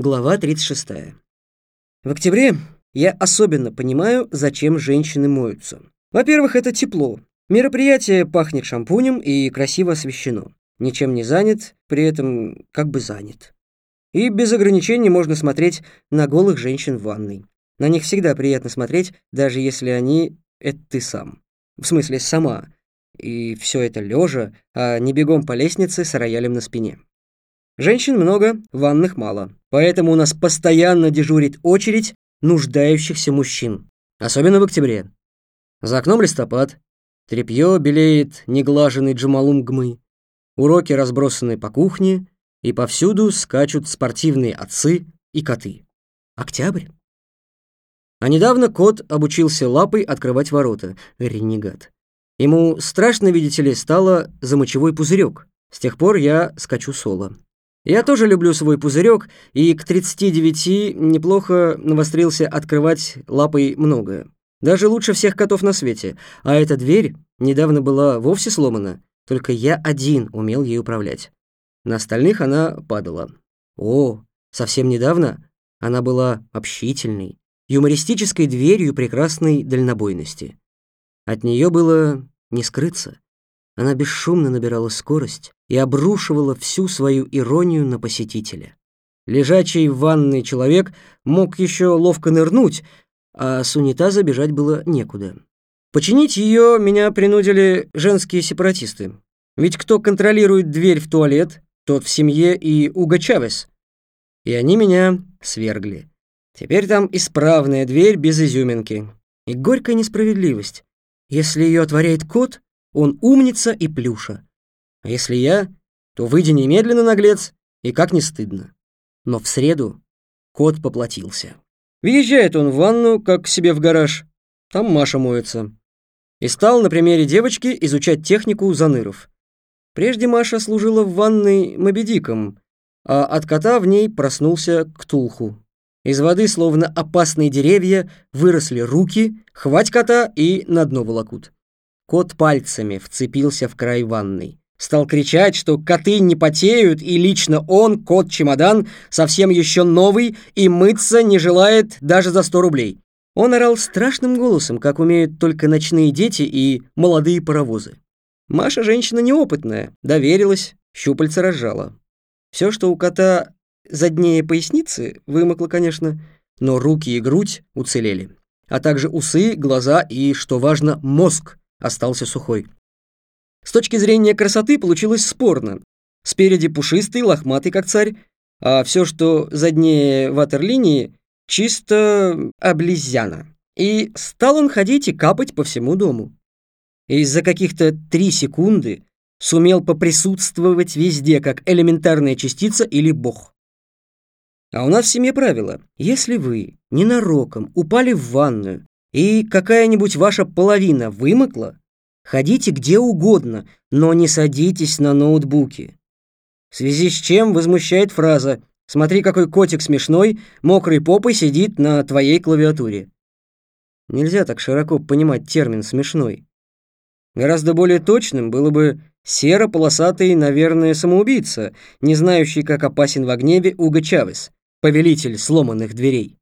Глава 36. В октябре я особенно понимаю, зачем женщины моются. Во-первых, это тепло. Мероприятие пахнет шампунем и красиво освещено. Ничем не занят, при этом как бы занят. И без ограничений можно смотреть на голых женщин в ванной. На них всегда приятно смотреть, даже если они — это ты сам. В смысле, сама. И все это лежа, а не бегом по лестнице с роялем на спине. Женщин много, ванных мало. Поэтому у нас постоянно дежурит очередь нуждающихся мужчин. Особенно в октябре. За окном листопад. Трепье белеет неглаженный джамалум гмы. Уроки разбросаны по кухне, и повсюду скачут спортивные отцы и коты. Октябрь. А недавно кот обучился лапой открывать ворота. Ренегат. Ему страшно, видите ли, стало за мочевой пузырек. С тех пор я скачу соло. Я тоже люблю свой пузырек, и к 39 неплохо навострился открывать лапой многое. Даже лучше всех котов на свете. А эта дверь недавно была вовсе сломана, только я один умел ей управлять. На остальных она падала. О, совсем недавно она была общительной, юмористической дверью прекрасной дальнобойности. От нее было не скрыться. Она бесшумно набирала скорость и обрушивала всю свою иронию на посетителя. Лежачий в ванной человек мог еще ловко нырнуть, а с унитаза бежать было некуда. Починить ее меня принудили женские сепаратисты. Ведь кто контролирует дверь в туалет, тот в семье и Уго Чавес. И они меня свергли. Теперь там исправная дверь без изюминки. И горькая несправедливость. Если ее отворяет кот, он умница и плюша. А если я, то выйди немедленно, наглец, и как не стыдно. Но в среду кот поплатился. Въезжает он в ванну, как к себе в гараж. Там Маша моется. И стал на примере девочки изучать технику заныров. Прежде Маша служила в ванной мобедиком, а от кота в ней проснулся ктулху. Из воды, словно опасные деревья, выросли руки, хвать кота и на дно волокут. Кот пальцами вцепился в край ванной. Стал кричать, что коты не потеют, и лично он, кот-чемодан, совсем еще новый и мыться не желает даже за сто рублей. Он орал страшным голосом, как умеют только ночные дети и молодые паровозы. Маша женщина неопытная, доверилась, щупальца разжала. Все, что у кота заднее поясницы, вымокло, конечно, но руки и грудь уцелели, а также усы, глаза и, что важно, мозг, остался сухой. С точки зрения красоты получилось спорно. Спереди пушистый, лохматый, как царь, а все, что заднее ватерлинии, чисто облизяна. И стал он ходить и капать по всему дому. И за каких-то три секунды сумел поприсутствовать везде, как элементарная частица или бог. А у нас в семье правило. Если вы ненароком упали в ванную и какая-нибудь ваша половина вымокла, ходите где угодно, но не садитесь на ноутбуке. В связи с чем возмущает фраза «Смотри, какой котик смешной, мокрой попой сидит на твоей клавиатуре». Нельзя так широко понимать термин «смешной». Гораздо более точным было бы серо-полосатый, наверное, самоубийца, не знающий, как опасен в гневе Уго Чавес, повелитель сломанных дверей.